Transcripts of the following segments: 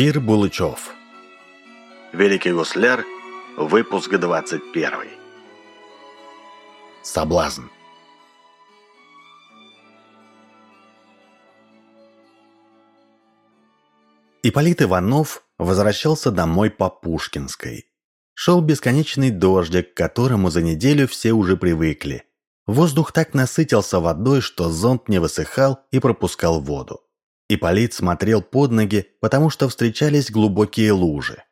Кир Булычев Великий гусляр, выпуск 21 Соблазн Ипполит Иванов возвращался домой по Пушкинской. Шел бесконечный дождик, к которому за неделю все уже привыкли. Воздух так насытился водой, что зонт не высыхал и пропускал воду. Ипполит смотрел под ноги, потому что встречались глубокие лужи.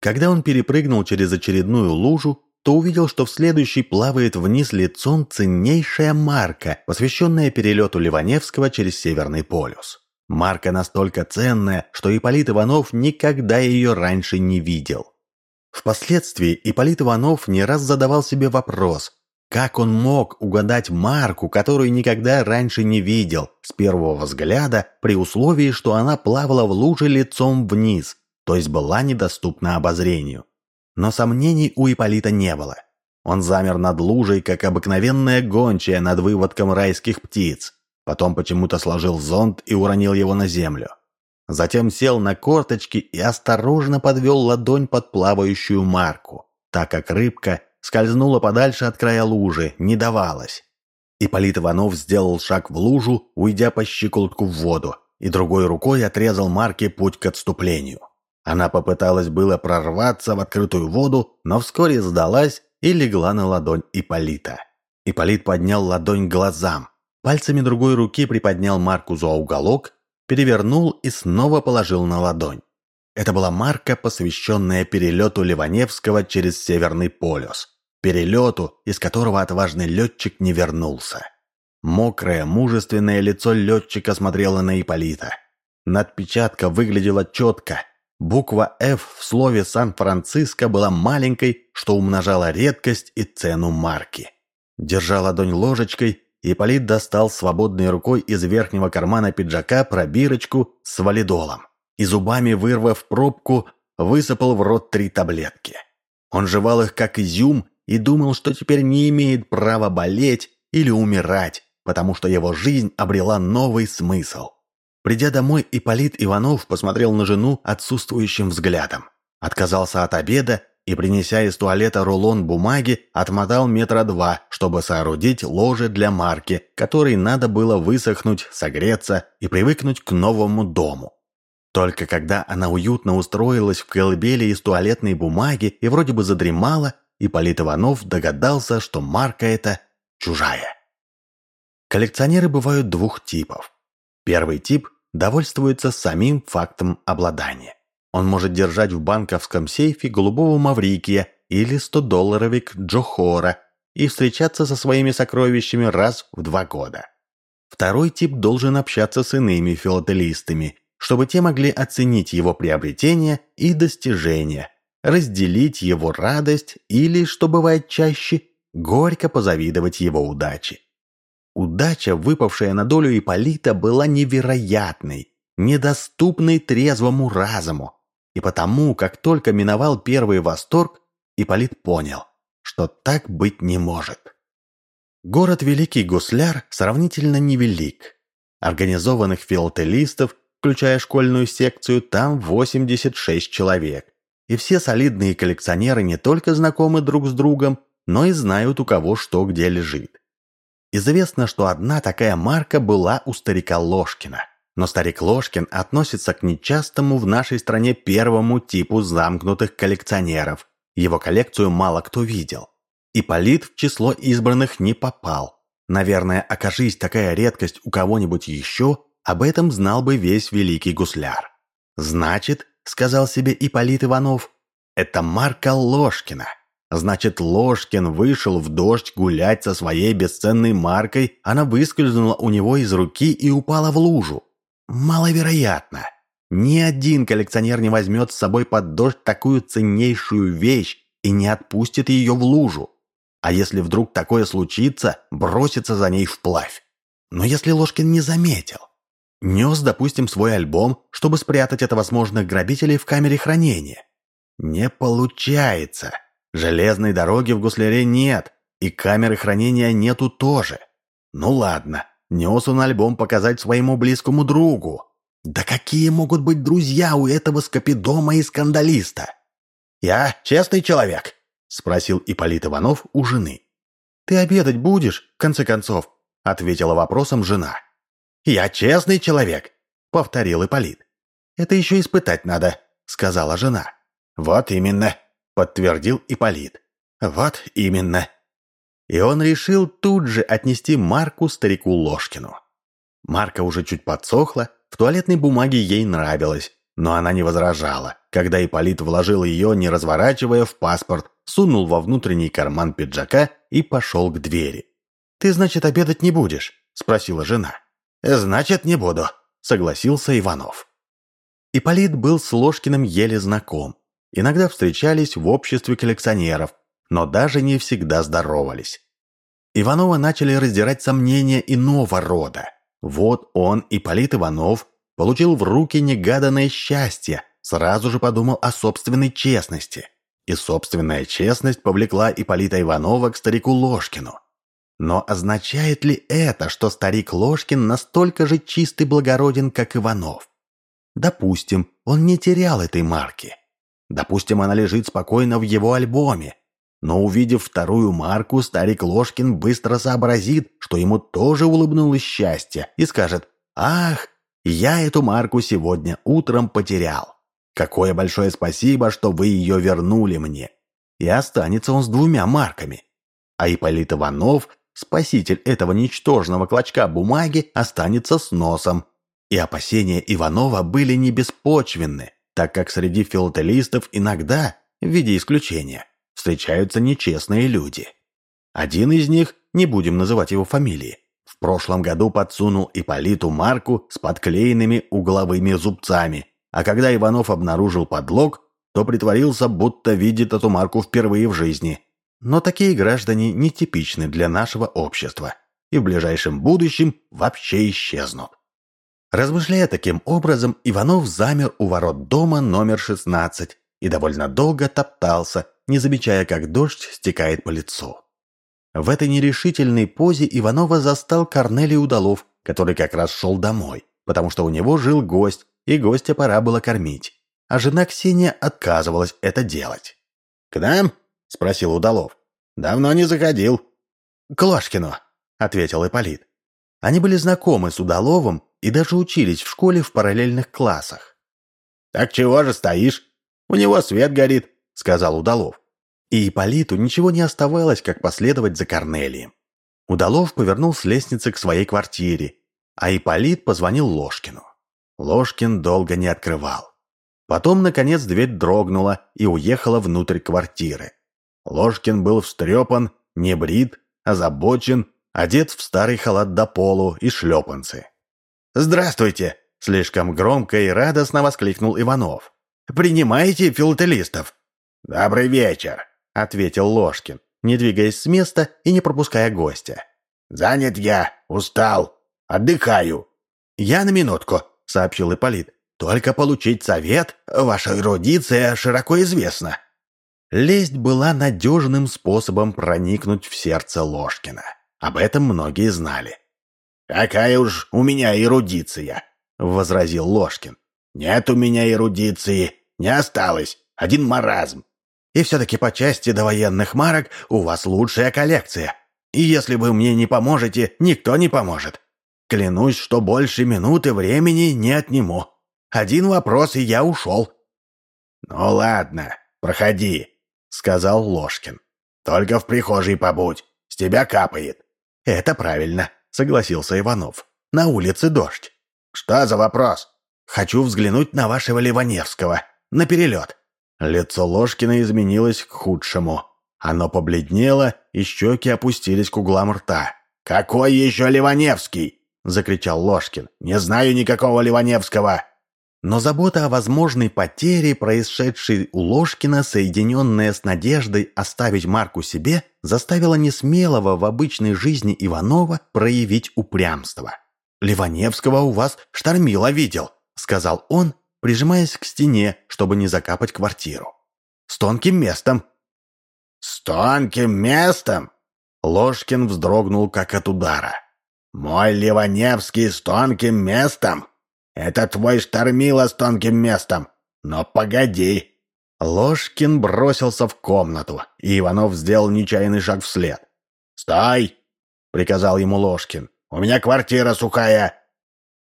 Когда он перепрыгнул через очередную лужу, то увидел, что в следующей плавает вниз лицом ценнейшая марка, посвященная перелету Ливаневского через Северный полюс. Марка настолько ценная, что Ипполит Иванов никогда ее раньше не видел. Впоследствии Ипполит Иванов не раз задавал себе вопрос, как он мог угадать марку, которую никогда раньше не видел, с первого взгляда, при условии, что она плавала в луже лицом вниз, то есть была недоступна обозрению? Но сомнений у Иполита не было. Он замер над лужей, как обыкновенная гончая над выводком райских птиц. Потом почему-то сложил зонт и уронил его на землю. Затем сел на корточки и осторожно подвел ладонь под плавающую марку, так как рыбка скользнула подальше от края лужи, не давалась. Ипполит Иванов сделал шаг в лужу, уйдя по щиколотку в воду, и другой рукой отрезал Марке путь к отступлению. Она попыталась было прорваться в открытую воду, но вскоре сдалась и легла на ладонь Ипполита. Ипполит поднял ладонь к глазам, пальцами другой руки приподнял Марку за уголок, перевернул и снова положил на ладонь. Это была марка, посвященная перелету Ливаневского через Северный полюс перелету, из которого отважный летчик не вернулся. Мокрое, мужественное лицо летчика смотрело на Иполита. Надпечатка выглядела четко. Буква «Ф» в слове «Сан-Франциско» была маленькой, что умножало редкость и цену марки. Держа ладонь ложечкой, Ипполит достал свободной рукой из верхнего кармана пиджака пробирочку с валидолом и зубами, вырвав пробку, высыпал в рот три таблетки. Он жевал их как изюм и думал, что теперь не имеет права болеть или умирать, потому что его жизнь обрела новый смысл. Придя домой, Ипполит Иванов посмотрел на жену отсутствующим взглядом. Отказался от обеда и, принеся из туалета рулон бумаги, отмотал метра два, чтобы соорудить ложе для марки, которой надо было высохнуть, согреться и привыкнуть к новому дому. Только когда она уютно устроилась в колыбели из туалетной бумаги и вроде бы задремала, Ипполит Иванов догадался, что марка эта чужая. Коллекционеры бывают двух типов. Первый тип довольствуется самим фактом обладания. Он может держать в банковском сейфе голубого маврикия или 100-долларовик Джохора и встречаться со своими сокровищами раз в два года. Второй тип должен общаться с иными филателистами, чтобы те могли оценить его приобретения и достижения, разделить его радость или, что бывает чаще, горько позавидовать его удаче. Удача, выпавшая на долю Ипполита, была невероятной, недоступной трезвому разуму. И потому, как только миновал первый восторг, Ипполит понял, что так быть не может. Город Великий Гусляр сравнительно невелик. Организованных филателистов, включая школьную секцию, там 86 человек и все солидные коллекционеры не только знакомы друг с другом, но и знают, у кого что где лежит. Известно, что одна такая марка была у старика Ложкина. Но старик Ложкин относится к нечастому в нашей стране первому типу замкнутых коллекционеров. Его коллекцию мало кто видел. И Полит в число избранных не попал. Наверное, окажись такая редкость у кого-нибудь еще, об этом знал бы весь великий гусляр. Значит, — сказал себе Ипполит Иванов. «Это Марка Ложкина. Значит, Ложкин вышел в дождь гулять со своей бесценной маркой, она выскользнула у него из руки и упала в лужу. Маловероятно. Ни один коллекционер не возьмет с собой под дождь такую ценнейшую вещь и не отпустит ее в лужу. А если вдруг такое случится, бросится за ней вплавь. Но если Ложкин не заметил, Нес, допустим, свой альбом, чтобы спрятать от возможных грабителей в камере хранения. Не получается. Железной дороги в Гусляре нет, и камеры хранения нету тоже. Ну ладно, нес он альбом показать своему близкому другу. Да какие могут быть друзья у этого скопидома и скандалиста? «Я честный человек?» – спросил Ипполит Иванов у жены. «Ты обедать будешь, в конце концов?» – ответила вопросом жена. «Я честный человек», – повторил Ипполит. «Это еще испытать надо», – сказала жена. «Вот именно», – подтвердил Ипполит. «Вот именно». И он решил тут же отнести Марку старику Ложкину. Марка уже чуть подсохла, в туалетной бумаге ей нравилось, но она не возражала, когда Ипполит вложил ее, не разворачивая, в паспорт, сунул во внутренний карман пиджака и пошел к двери. «Ты, значит, обедать не будешь?» – спросила жена. «Значит, не буду», – согласился Иванов. Ипполит был с Ложкиным еле знаком. Иногда встречались в обществе коллекционеров, но даже не всегда здоровались. Иванова начали раздирать сомнения иного рода. Вот он, Ипполит Иванов, получил в руки негаданное счастье, сразу же подумал о собственной честности. И собственная честность повлекла Ипполита Иванова к старику Ложкину. Но означает ли это, что старик Ложкин настолько же чистый благороден, как Иванов? Допустим, он не терял этой марки. Допустим, она лежит спокойно в его альбоме. Но увидев вторую марку, старик Ложкин быстро сообразит, что ему тоже улыбнулось счастье, и скажет «Ах, я эту марку сегодня утром потерял. Какое большое спасибо, что вы ее вернули мне». И останется он с двумя марками. А Ипполит Иванов, спаситель этого ничтожного клочка бумаги, останется с носом, и опасения Иванова были не беспочвенны, так как среди филателистов иногда, в виде исключения, встречаются нечестные люди. Один из них, не будем называть его фамилии, в прошлом году подсунул Иполиту марку с подклеенными угловыми зубцами, а когда Иванов обнаружил подлог, то притворился, будто видит эту марку впервые в жизни. Но такие граждане нетипичны для нашего общества и в ближайшем будущем вообще исчезнут. Размышляя таким образом, Иванов замер у ворот дома номер 16 и довольно долго топтался, не замечая, как дождь стекает по лицу. В этой нерешительной позе Иванова застал Корнелий Удалов, который как раз шел домой, потому что у него жил гость, и гостя пора было кормить. А жена Ксения отказывалась это делать. «К нам?» – спросил Удалов. «Давно не заходил». «К Ложкину», – ответил Ипполит. Они были знакомы с Удаловым и даже учились в школе в параллельных классах. «Так чего же стоишь? У него свет горит», — сказал Удалов. И Ипполиту ничего не оставалось, как последовать за Корнелием. Удалов повернул с лестницы к своей квартире, а Ипполит позвонил Ложкину. Ложкин долго не открывал. Потом, наконец, дверь дрогнула и уехала внутрь квартиры. Ложкин был встрепан, небрит, озабочен, одет в старый халат до полу и шлепанцы. «Здравствуйте!» – слишком громко и радостно воскликнул Иванов. «Принимаете филателистов?» «Добрый вечер!» – ответил Ложкин, не двигаясь с места и не пропуская гостя. «Занят я, устал, отдыхаю». «Я на минутку», – сообщил Ипполит. «Только получить совет, ваша эрудиция широко известна». Лесть была надежным способом проникнуть в сердце Ложкина. Об этом многие знали. «Какая уж у меня эрудиция!» — возразил Ложкин. «Нет у меня эрудиции, не осталось, один маразм. И все-таки по части довоенных марок у вас лучшая коллекция. И если вы мне не поможете, никто не поможет. Клянусь, что больше минуты времени не отниму. Один вопрос, и я ушел». «Ну ладно, проходи», — сказал Ложкин. «Только в прихожей побудь, с тебя капает». «Это правильно», согласился Иванов. «На улице дождь». «Что за вопрос?» «Хочу взглянуть на вашего Ливаневского. На перелет». Лицо Ложкина изменилось к худшему. Оно побледнело, и щеки опустились к углам рта. «Какой еще Ливаневский?» – закричал Ложкин. «Не знаю никакого Ливаневского!» Но забота о возможной потере, происшедшей у Ложкина, соединенная с надеждой оставить марку себе, заставила несмелого в обычной жизни Иванова проявить упрямство. «Ливаневского у вас штормила видел», — сказал он, прижимаясь к стене, чтобы не закапать квартиру. «С тонким местом». «С тонким местом?» Ложкин вздрогнул, как от удара. «Мой Ливаневский с тонким местом? Это твой штормило с тонким местом. Но погоди!» Ложкин бросился в комнату, и Иванов сделал нечаянный шаг вслед. «Стой!» — приказал ему Ложкин. «У меня квартира сухая!»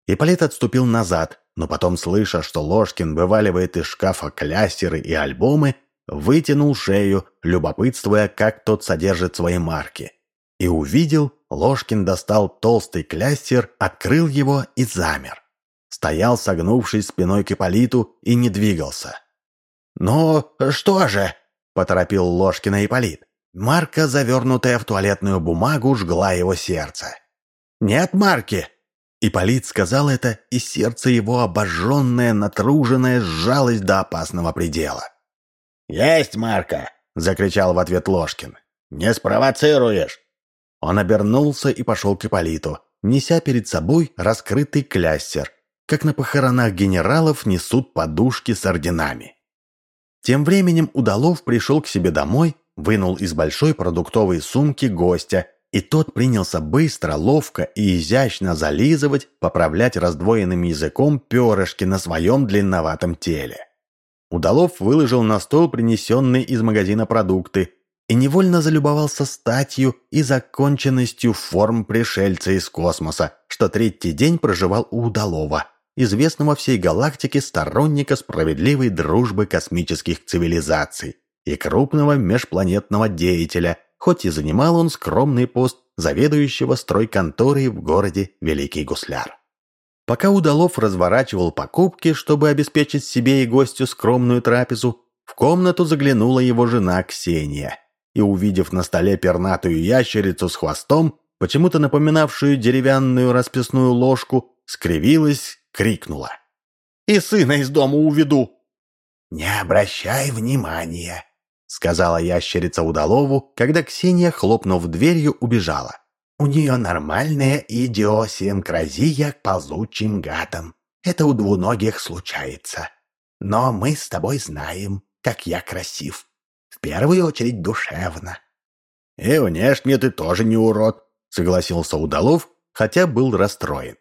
Ипполит отступил назад, но потом, слыша, что Ложкин вываливает из шкафа клястеры и альбомы, вытянул шею, любопытствуя, как тот содержит свои марки. И увидел, Ложкин достал толстый клястер, открыл его и замер. Стоял, согнувшись спиной к Ипполиту, и не двигался. «Ну, что же?» – поторопил Ложкина Ипполит. Марка, завернутая в туалетную бумагу, жгла его сердце. «Нет марки!» Ипполит сказал это, и сердце его, обожженное, натруженное, сжалось до опасного предела. «Есть марка!» – закричал в ответ Ложкин. «Не спровоцируешь!» Он обернулся и пошел к Ипполиту, неся перед собой раскрытый клястер, как на похоронах генералов несут подушки с орденами. Тем временем Удалов пришел к себе домой, вынул из большой продуктовой сумки гостя, и тот принялся быстро, ловко и изящно зализывать, поправлять раздвоенным языком перышки на своем длинноватом теле. Удалов выложил на стол принесенные из магазина продукты и невольно залюбовался статью и законченностью форм пришельца из космоса, что третий день проживал у Удалова – известного всей галактике сторонника справедливой дружбы космических цивилизаций и крупного межпланетного деятеля, хоть и занимал он скромный пост заведующего стройконторой в городе Великий Гусляр. Пока Удалов разворачивал покупки, чтобы обеспечить себе и гостю скромную трапезу, в комнату заглянула его жена Ксения и, увидев на столе пернатую ящерицу с хвостом, почему-то напоминавшую деревянную расписную ложку, скривилась крикнула. «И сына из дома уведу!» «Не обращай внимания», — сказала ящерица Удалову, когда Ксения, хлопнув дверью, убежала. «У нее нормальная идиосинкразия к ползучим гадам. Это у двуногих случается. Но мы с тобой знаем, как я красив. В первую очередь душевно». «И внешне ты тоже не урод», — согласился Удалов, хотя был расстроен.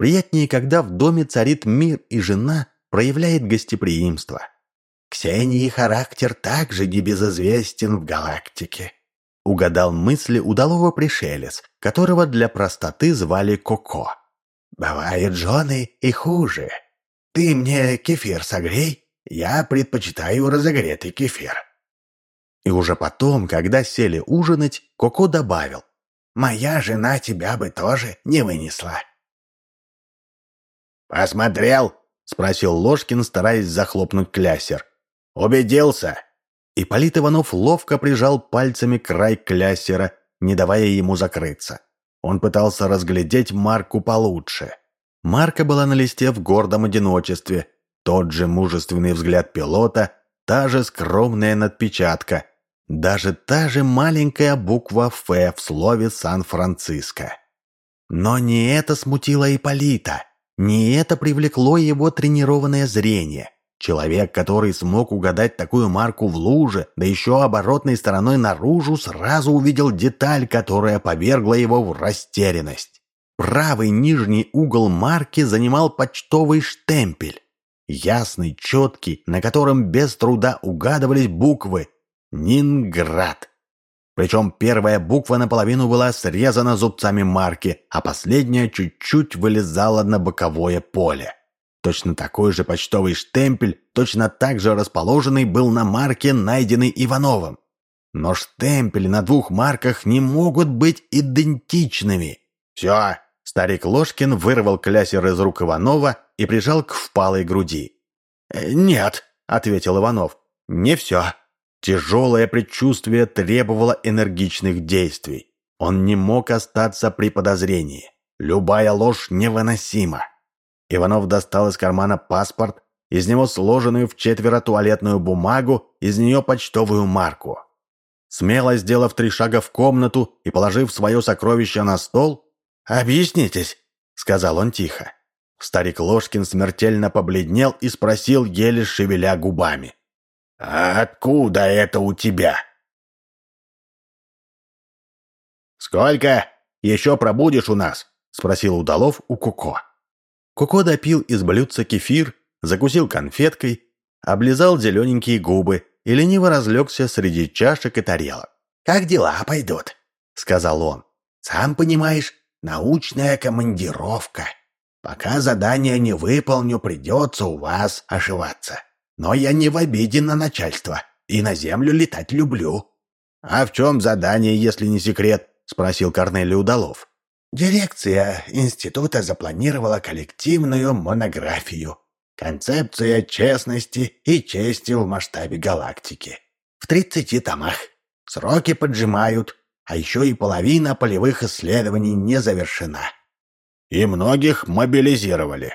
Приятнее, когда в доме царит мир, и жена проявляет гостеприимство. Ксении характер также небезызвестен в галактике. Угадал мысли удалого пришелец, которого для простоты звали Коко. Бывает жены и хуже. Ты мне кефир согрей, я предпочитаю разогретый кефир. И уже потом, когда сели ужинать, Коко добавил. «Моя жена тебя бы тоже не вынесла. «Посмотрел?» — спросил Ложкин, стараясь захлопнуть клясер. «Убедился?» Ипполит Иванов ловко прижал пальцами край клясера, не давая ему закрыться. Он пытался разглядеть Марку получше. Марка была на листе в гордом одиночестве. Тот же мужественный взгляд пилота, та же скромная надпечатка, даже та же маленькая буква «Ф» в слове «Сан-Франциско». Но не это смутило Ипполита. Не это привлекло его тренированное зрение. Человек, который смог угадать такую марку в луже, да еще оборотной стороной наружу, сразу увидел деталь, которая повергла его в растерянность. Правый нижний угол марки занимал почтовый штемпель. Ясный, четкий, на котором без труда угадывались буквы «Нинград». Причем первая буква наполовину была срезана зубцами марки, а последняя чуть-чуть вылезала на боковое поле. Точно такой же почтовый штемпель, точно так же расположенный был на марке, найденной Ивановым. Но штемпели на двух марках не могут быть идентичными. «Все!» — старик Ложкин вырвал клясер из рук Иванова и прижал к впалой груди. «Э, «Нет», — ответил Иванов, — «не все». Тяжелое предчувствие требовало энергичных действий. Он не мог остаться при подозрении. Любая ложь невыносима. Иванов достал из кармана паспорт, из него сложенную в четверо туалетную бумагу, из нее почтовую марку. Смело сделав три шага в комнату и положив свое сокровище на стол, «Объяснитесь», — сказал он тихо. Старик Ложкин смертельно побледнел и спросил, еле шевеля губами. «А откуда это у тебя?» «Сколько еще пробудешь у нас?» — спросил Удалов у Куко. Коко допил из блюдца кефир, закусил конфеткой, облизал зелененькие губы и лениво разлегся среди чашек и тарелок. «Как дела пойдут?» — сказал он. «Сам понимаешь, научная командировка. Пока задание не выполню, придется у вас ошиваться. Но я не в обиде на начальство и на землю летать люблю». «А в чем задание, если не секрет?» — спросил Корнелий Удалов. Дирекция института запланировала коллективную монографию «Концепция честности и чести в масштабе галактики». В 30 томах. Сроки поджимают, а еще и половина полевых исследований не завершена. И многих мобилизировали.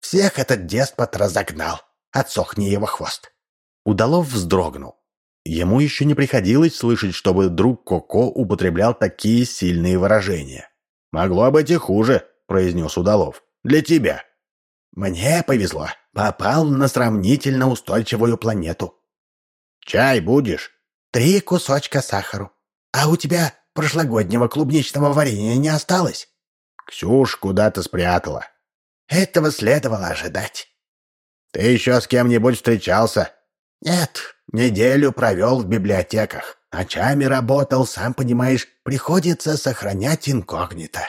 Всех этот деспот разогнал. Отсохни его хвост. Удалов вздрогнул. Ему еще не приходилось слышать, чтобы друг Коко употреблял такие сильные выражения. «Могло быть и хуже», — произнес Удалов. «Для тебя». «Мне повезло. Попал на сравнительно устойчивую планету». «Чай будешь?» «Три кусочка сахару. А у тебя прошлогоднего клубничного варенья не осталось?» «Ксюш куда-то спрятала». «Этого следовало ожидать». «Ты еще с кем-нибудь встречался?» «Нет, неделю провел в библиотеках. Ночами работал, сам понимаешь, приходится сохранять инкогнито.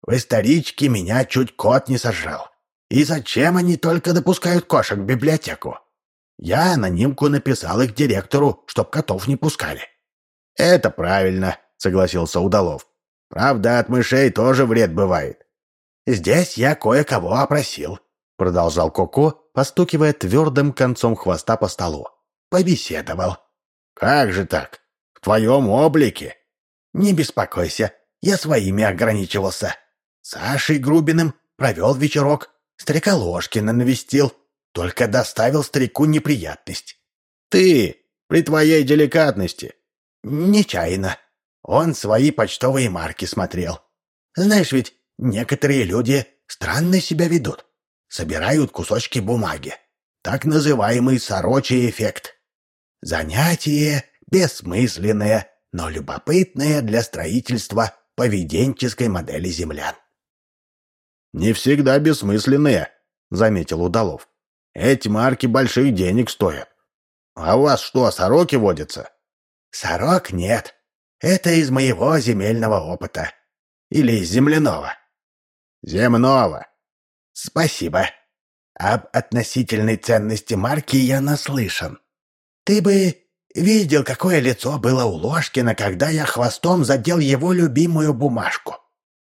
В историчке меня чуть кот не сожрал. И зачем они только допускают кошек в библиотеку? Я анонимку написал их директору, чтоб котов не пускали. «Это правильно», — согласился Удалов. «Правда, от мышей тоже вред бывает». «Здесь я кое-кого опросил», — продолжал Коко, постукивая твердым концом хвоста по столу. «Побеседовал». «Как же так?» твоем облике». «Не беспокойся, я своими ограничивался. Сашей Грубиным провел вечерок, старика Ложкина навестил, только доставил старику неприятность». «Ты, при твоей деликатности». «Нечаянно. Он свои почтовые марки смотрел. Знаешь ведь, некоторые люди странно себя ведут. Собирают кусочки бумаги. Так называемый сорочий эффект. Занятие бессмысленное, но любопытное для строительства поведенческой модели землян. «Не всегда бессмысленные», — заметил Удалов. «Эти марки больших денег стоят. А у вас что, сороки водятся?» «Сорок нет. Это из моего земельного опыта. Или из земляного». «Земного». «Спасибо. Об относительной ценности марки я наслышан. Ты бы Видел, какое лицо было у Ложкина, когда я хвостом задел его любимую бумажку.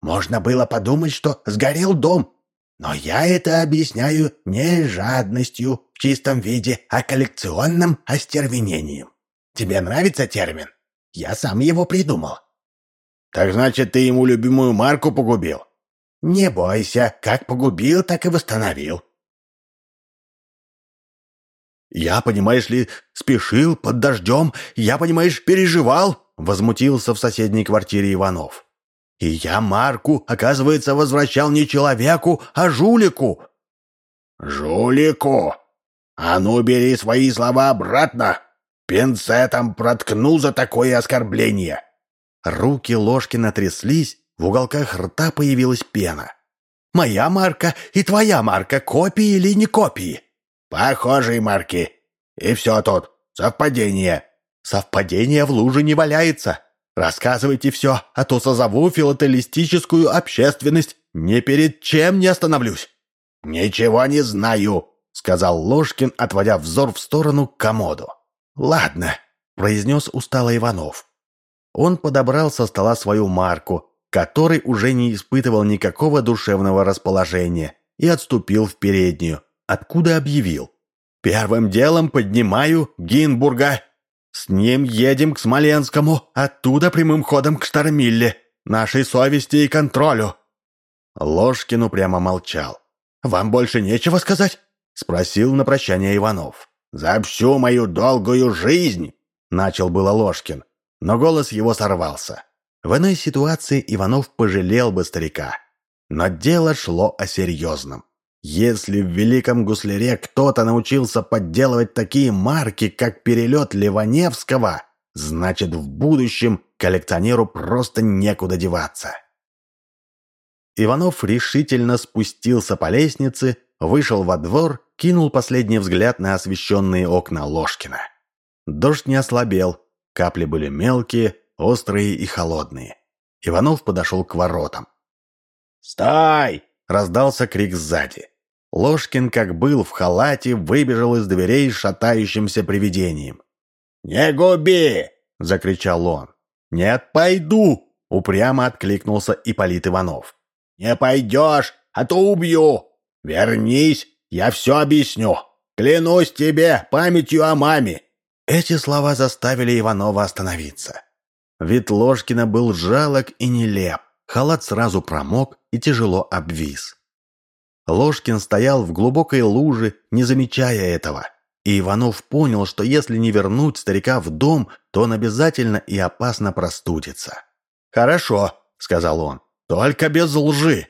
Можно было подумать, что сгорел дом. Но я это объясняю не жадностью в чистом виде, а коллекционным остервенением. Тебе нравится термин? Я сам его придумал. Так значит, ты ему любимую марку погубил? Не бойся, как погубил, так и восстановил. «Я, понимаешь ли, спешил под дождем, я, понимаешь, переживал», — возмутился в соседней квартире Иванов. «И я Марку, оказывается, возвращал не человеку, а жулику». «Жулику? А ну, бери свои слова обратно! Пинцетом проткну за такое оскорбление!» Руки Ложкина тряслись, в уголках рта появилась пена. «Моя марка и твоя марка, копии или не копии?» Похожие марки. И все тут. Совпадение. Совпадение в луже не валяется. Рассказывайте все, а то созову филателистическую общественность. Ни перед чем не остановлюсь. Ничего не знаю, сказал Ложкин, отводя взор в сторону к комоду. Ладно, произнес устало Иванов. Он подобрал со стола свою марку, который уже не испытывал никакого душевного расположения, и отступил в переднюю, откуда объявил. «Первым делом поднимаю Гинбурга. С ним едем к Смоленскому, оттуда прямым ходом к Штармилле, нашей совести и контролю». Ложкин прямо молчал. «Вам больше нечего сказать?» — спросил на прощание Иванов. «За всю мою долгую жизнь!» — начал было Ложкин, но голос его сорвался. В иной ситуации Иванов пожалел бы старика. Но дело шло о серьезном. Если в Великом Гусляре кто-то научился подделывать такие марки, как перелет Ливаневского, значит в будущем коллекционеру просто некуда деваться. Иванов решительно спустился по лестнице, вышел во двор, кинул последний взгляд на освещенные окна Ложкина. Дождь не ослабел, капли были мелкие, острые и холодные. Иванов подошел к воротам. «Стой!» — раздался крик сзади. Ложкин, как был в халате, выбежал из дверей шатающимся привидением. «Не губи!» — закричал он. «Нет, пойду!» — упрямо откликнулся Ипполит Иванов. «Не пойдешь, а то убью! Вернись, я все объясню! Клянусь тебе памятью о маме!» Эти слова заставили Иванова остановиться. Вид Ложкина был жалок и нелеп. Халат сразу промок и тяжело обвис. Ложкин стоял в глубокой луже, не замечая этого. И Иванов понял, что если не вернуть старика в дом, то он обязательно и опасно простудится. «Хорошо», — сказал он, — «только без лжи».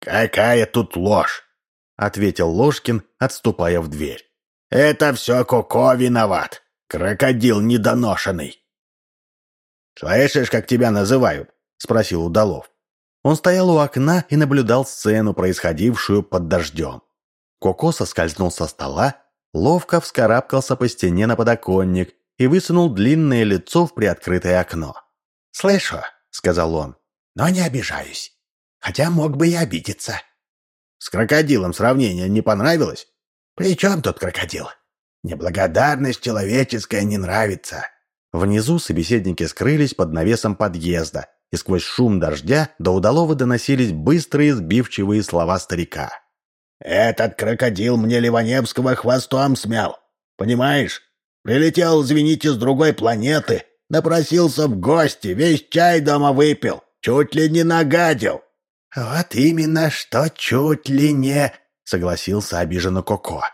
«Какая тут ложь?» — ответил Ложкин, отступая в дверь. «Это все Коко виноват. Крокодил недоношенный». «Слышишь, как тебя называют?» — спросил Удалов. Он стоял у окна и наблюдал сцену, происходившую под дождем. Коко соскользнул со стола, ловко вскарабкался по стене на подоконник и высунул длинное лицо в приоткрытое окно. «Слышу», — сказал он, — «но не обижаюсь. Хотя мог бы и обидеться». «С крокодилом сравнение не понравилось?» «При чем тут крокодил? Неблагодарность человеческая не нравится». Внизу собеседники скрылись под навесом подъезда, и сквозь шум дождя до удалого доносились быстрые сбивчивые слова старика. «Этот крокодил мне Ливаневского хвостом смял. Понимаешь? Прилетел, извините, с другой планеты, напросился в гости, весь чай дома выпил, чуть ли не нагадил». «Вот именно, что чуть ли не...» — согласился обиженно Коко.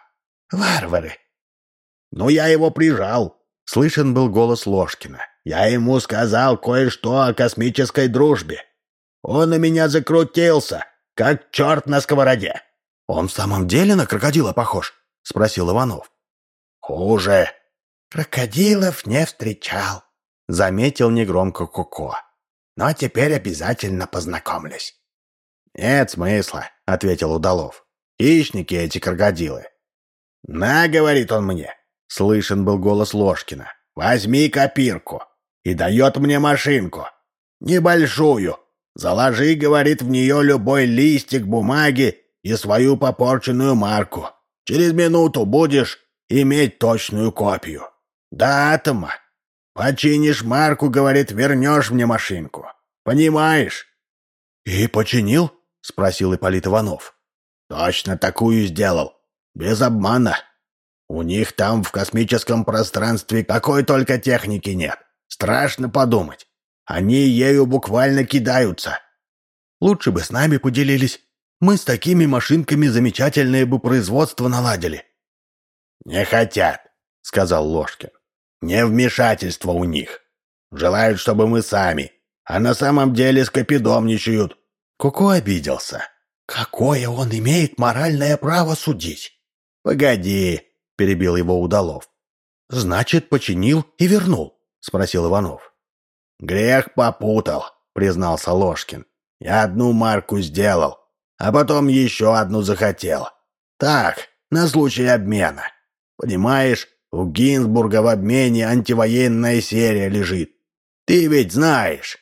«Варвары!» «Ну, я его прижал!» — слышен был голос Ложкина. Я ему сказал кое-что о космической дружбе. Он у меня закрутился, как черт на сковороде. «Он в самом деле на крокодила похож?» — спросил Иванов. «Хуже. Крокодилов не встречал», — заметил негромко Коко. «Но теперь обязательно познакомлюсь». «Нет смысла», — ответил Удалов. «Хищники эти крокодилы». «На», — говорит он мне, — слышен был голос Ложкина. «Возьми копирку и дает мне машинку. Небольшую. Заложи, говорит, в нее любой листик бумаги и свою попорченную марку. Через минуту будешь иметь точную копию. Да, атома. Починишь марку, говорит, вернешь мне машинку. Понимаешь? И починил? Спросил Ипполит Иванов. Точно такую сделал. Без обмана. У них там в космическом пространстве какой только техники нет. Страшно подумать. Они ею буквально кидаются. Лучше бы с нами поделились. Мы с такими машинками замечательное бы производство наладили. «Не хотят», — сказал Ложкин. «Не вмешательство у них. Желают, чтобы мы сами, а на самом деле скопидомничают». Коко обиделся. «Какое он имеет моральное право судить?» «Погоди», — перебил его Удалов. «Значит, починил и вернул. — спросил Иванов. «Грех попутал», — признался Ложкин. «Я одну марку сделал, а потом еще одну захотел. Так, на случай обмена. Понимаешь, у Гинзбурга в обмене антивоенная серия лежит. Ты ведь знаешь».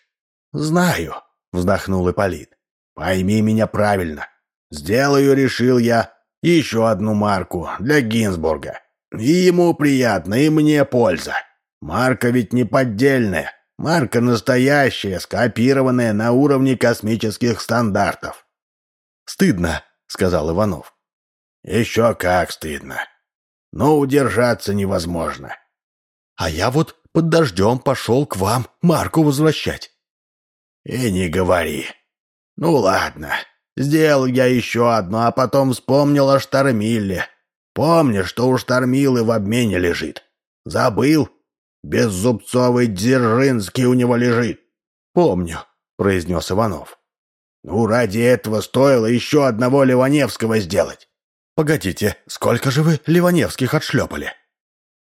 «Знаю», — вздохнул Ипполит. «Пойми меня правильно. Сделаю, решил я, еще одну марку для Гинзбурга. И ему приятно, и мне польза. Марка ведь не поддельная. Марка настоящая, скопированная на уровне космических стандартов. «Стыдно», — сказал Иванов. «Еще как стыдно. Но удержаться невозможно». «А я вот под дождем пошел к вам Марку возвращать». «И не говори. Ну ладно, сделал я еще одну, а потом вспомнил о Штормиле. Помнишь, что у Штормилы в обмене лежит? Забыл?» Беззубцовый Дзержинский у него лежит. Помню, произнес Иванов. Ну, ради этого стоило еще одного Ливаневского сделать. Погодите, сколько же вы Ливаневских отшлепали?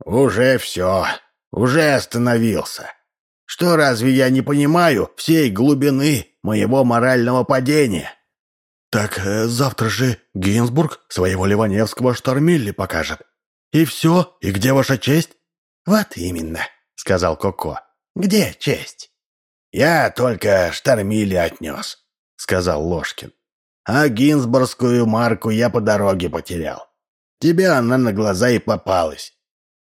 Уже все. Уже остановился. Что, разве я не понимаю всей глубины моего морального падения? «Так э, завтра же Гинзбург своего Ливаневского штормилли покажет. И все? И где ваша честь?» «Вот именно», — сказал Коко. «Где честь?» «Я только штормили отнес», — сказал Ложкин. «А Гинзбургскую марку я по дороге потерял. Тебе она на глаза и попалась».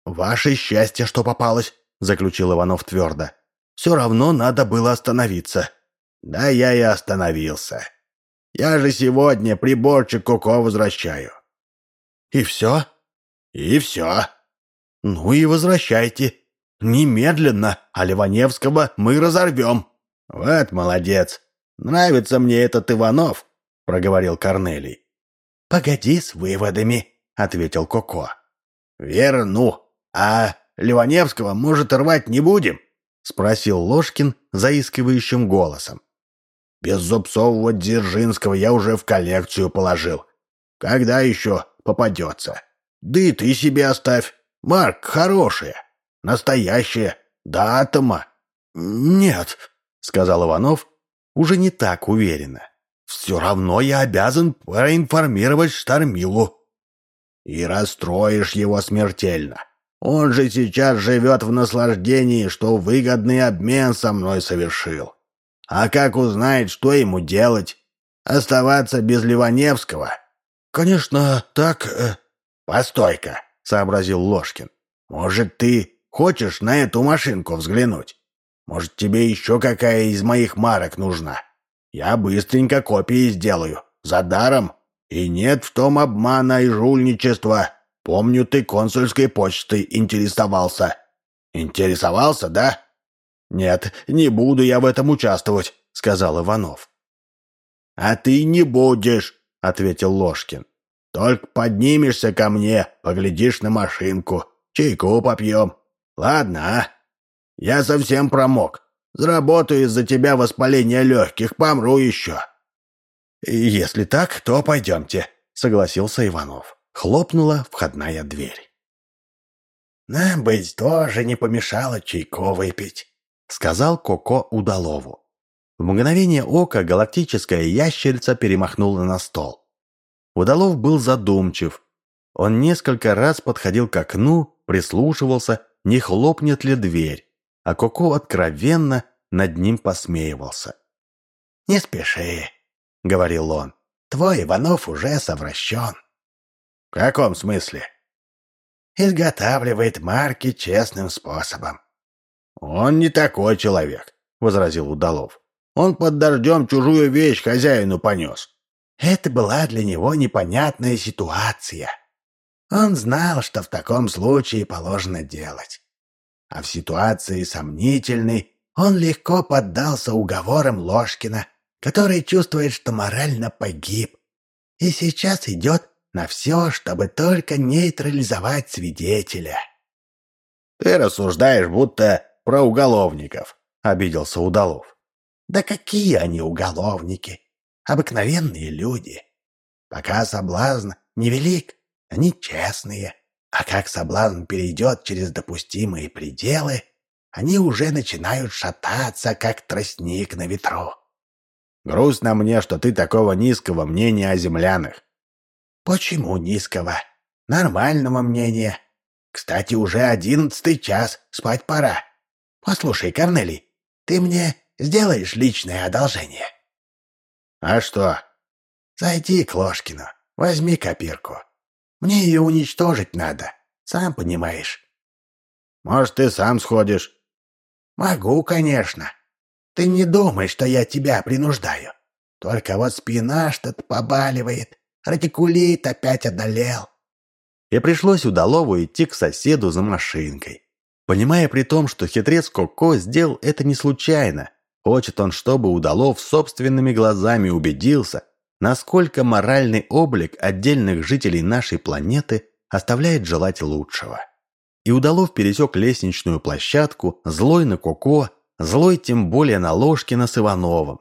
«Ваше счастье, что попалась», — заключил Иванов твердо. «Все равно надо было остановиться». «Да я и остановился. Я же сегодня приборчик Коко возвращаю». «И все?» «И все». «Ну и возвращайте. Немедленно, а Ливаневского мы разорвем». «Вот молодец. Нравится мне этот Иванов», — проговорил Корнелий. «Погоди с выводами», — ответил Коко. «Верну. А Ливаневского, может, рвать не будем?» — спросил Ложкин заискивающим голосом. «Беззубцового Дзержинского я уже в коллекцию положил. Когда еще попадется? Да и ты себе оставь. Марк хорошая. Настоящая. До атома». «Нет», — сказал Иванов, уже не так уверенно. «Все равно я обязан проинформировать Штормилу». «И расстроишь его смертельно. Он же сейчас живет в наслаждении, что выгодный обмен со мной совершил. А как узнает, что ему делать? Оставаться без Ливаневского?» «Конечно, так...» э... «Постой-ка», — сообразил Ложкин. «Может, ты хочешь на эту машинку взглянуть? Может, тебе еще какая из моих марок нужна? Я быстренько копии сделаю. За даром. И нет в том обмана и жульничества. Помню, ты консульской почтой интересовался. Интересовался, да? Нет, не буду я в этом участвовать, сказал Иванов. А ты не будешь, ответил Ложкин. Только поднимешься ко мне, поглядишь на машинку, чайку попьем. Ладно, а? Я совсем промок. Заработаю из-за тебя воспаление легких, помру еще». «Если так, то пойдемте», — согласился Иванов. Хлопнула входная дверь. «Нам быть тоже не помешало чайку выпить», — сказал Коко Удалову. В мгновение ока галактическая ящерица перемахнула на стол. Удалов был задумчив. Он несколько раз подходил к окну, прислушивался, не хлопнет ли дверь а Коко откровенно над ним посмеивался. «Не спеши», — говорил он. «Твой Иванов уже совращен». «В каком смысле?» «Изготавливает марки честным способом». «Он не такой человек», — возразил Удалов. «Он под дождем чужую вещь хозяину понес». Это была для него непонятная ситуация. Он знал, что в таком случае положено делать а в ситуации сомнительной он легко поддался уговорам Ложкина, который чувствует, что морально погиб, и сейчас идет на все, чтобы только нейтрализовать свидетеля. «Ты рассуждаешь, будто про уголовников», — обиделся Удалов. «Да какие они уголовники? Обыкновенные люди. Пока соблазн невелик, они честные, а как соблазн перейдет через допустимые пределы, они уже начинают шататься, как тростник на ветру. Грустно мне, что ты такого низкого мнения о землянах. Почему низкого? Нормального мнения. Кстати, уже одиннадцатый час, спать пора. Послушай, Корнелий, ты мне сделаешь личное одолжение? А что? Зайди к Ложкину, возьми копирку. Мне ее уничтожить надо, сам понимаешь. Может, ты сам сходишь? Могу, конечно. Ты не думай, что я тебя принуждаю. Только вот спина что-то побаливает, ратикулит опять одолел. И пришлось Удалову идти к соседу за машинкой. Понимая при том, что хитрец Коко сделал это не случайно, хочет он, чтобы Удалов собственными глазами убедился, насколько моральный облик отдельных жителей нашей планеты оставляет желать лучшего. И Удалов пересек лестничную площадку, злой на Коко, злой тем более на Ложкина с Ивановым.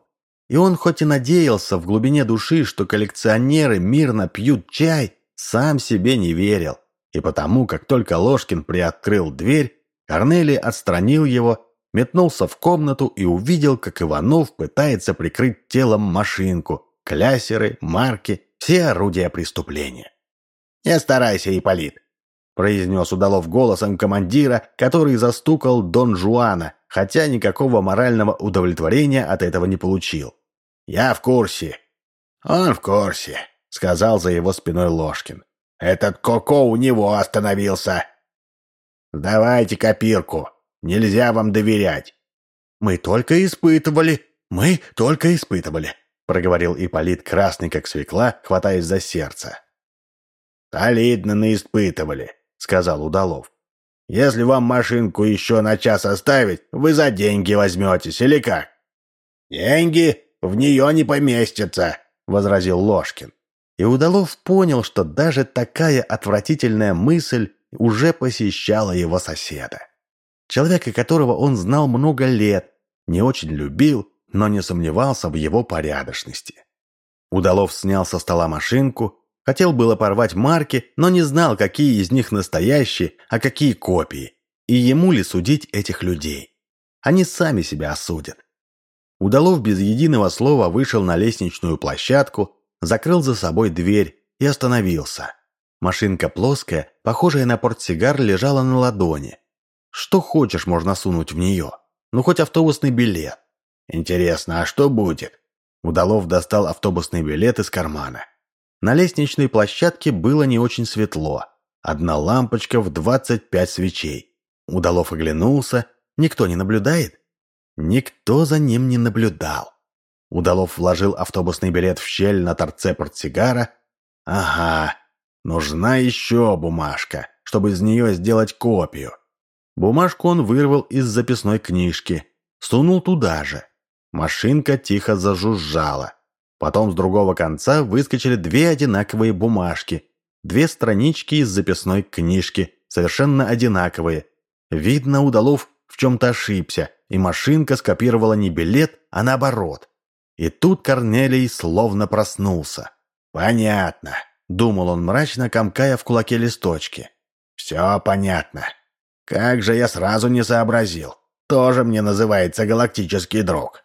И он хоть и надеялся в глубине души, что коллекционеры мирно пьют чай, сам себе не верил. И потому, как только Ложкин приоткрыл дверь, Корнелий отстранил его, метнулся в комнату и увидел, как Иванов пытается прикрыть телом машинку, клясеры, марки, все орудия преступления. «Не старайся, Ипполит», — произнес Удалов голосом командира, который застукал Дон Жуана, хотя никакого морального удовлетворения от этого не получил. «Я в курсе». «Он в курсе», — сказал за его спиной Ложкин. «Этот Коко у него остановился». «Давайте копирку. Нельзя вам доверять». «Мы только испытывали, мы только испытывали», — проговорил Ипполит, красный как свекла, хватаясь за сердце. «Солидно наиспытывали», — сказал Удалов. «Если вам машинку еще на час оставить, вы за деньги возьметесь, или как?» «Деньги в нее не поместятся», — возразил Ложкин. И Удалов понял, что даже такая отвратительная мысль уже посещала его соседа человека, которого он знал много лет, не очень любил, но не сомневался в его порядочности. Удалов снял со стола машинку, хотел было порвать марки, но не знал, какие из них настоящие, а какие копии, и ему ли судить этих людей. Они сами себя осудят. Удалов без единого слова вышел на лестничную площадку, закрыл за собой дверь и остановился. Машинка плоская, похожая на портсигар, лежала на ладони. Что хочешь можно сунуть в нее. Ну, хоть автобусный билет. Интересно, а что будет? Удалов достал автобусный билет из кармана. На лестничной площадке было не очень светло. Одна лампочка в 25 свечей. Удалов оглянулся. Никто не наблюдает? Никто за ним не наблюдал. Удалов вложил автобусный билет в щель на торце портсигара. Ага, нужна еще бумажка, чтобы из нее сделать копию. Бумажку он вырвал из записной книжки, сунул туда же. Машинка тихо зажужжала. Потом с другого конца выскочили две одинаковые бумажки, две странички из записной книжки, совершенно одинаковые. Видно, Удалов в чем-то ошибся, и машинка скопировала не билет, а наоборот. И тут Корнелий словно проснулся. «Понятно», — думал он мрачно, комкая в кулаке листочки. «Все понятно. Как же я сразу не сообразил. Тоже мне называется галактический друг.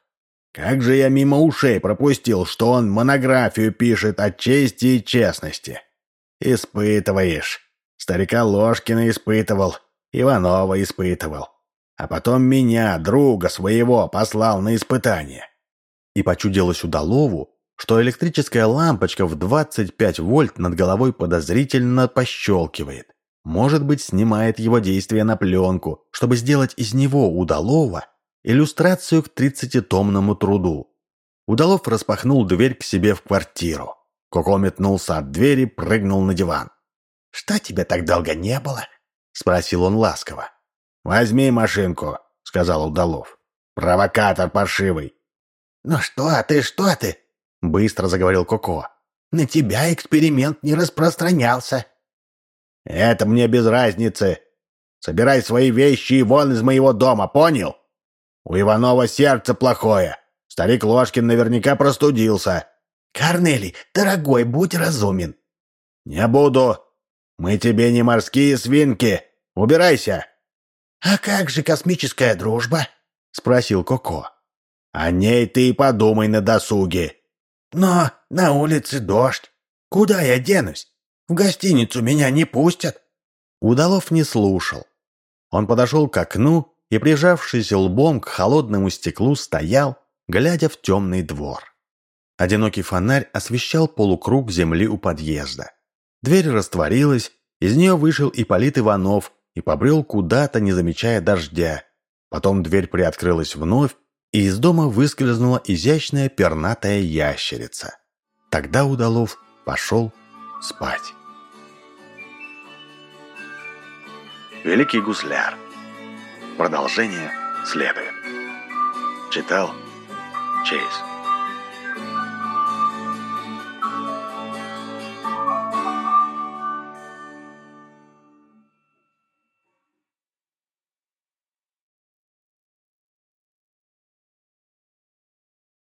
Как же я мимо ушей пропустил, что он монографию пишет о чести и честности. Испытываешь. Старика Ложкина испытывал, Иванова испытывал. А потом меня, друга своего, послал на испытание. И почудилось Удалову, что электрическая лампочка в 25 вольт над головой подозрительно пощелкивает. Может быть, снимает его действие на пленку, чтобы сделать из него удалого иллюстрацию к тридцатитомному труду. Удалов распахнул дверь к себе в квартиру. Коко метнулся от двери, прыгнул на диван. «Что тебя так долго не было?» — спросил он ласково. «Возьми машинку», — сказал Удалов. «Провокатор паршивый». «Ну что ты, что ты?» — быстро заговорил Коко. «На тебя эксперимент не распространялся. «Это мне без разницы. Собирай свои вещи и вон из моего дома, понял? У Иванова сердце плохое. Старик Ложкин наверняка простудился». «Корнелий, дорогой, будь разумен». «Не буду. Мы тебе не морские свинки. Убирайся». «А как же космическая дружба?» — спросил Коко. «О ней ты и подумай на досуге». «Но на улице дождь. Куда я денусь? В гостиницу меня не пустят». Удалов не слушал. Он подошел к окну и, прижавшись лбом к холодному стеклу, стоял, глядя в темный двор. Одинокий фонарь освещал полукруг земли у подъезда. Дверь растворилась, из нее вышел Ипполит Иванов и побрел куда-то, не замечая дождя. Потом дверь приоткрылась вновь, и из дома выскользнула изящная пернатая ящерица. Тогда Удалов пошел спать. Великий гусляр. Продолжение следует. Читал Чейз.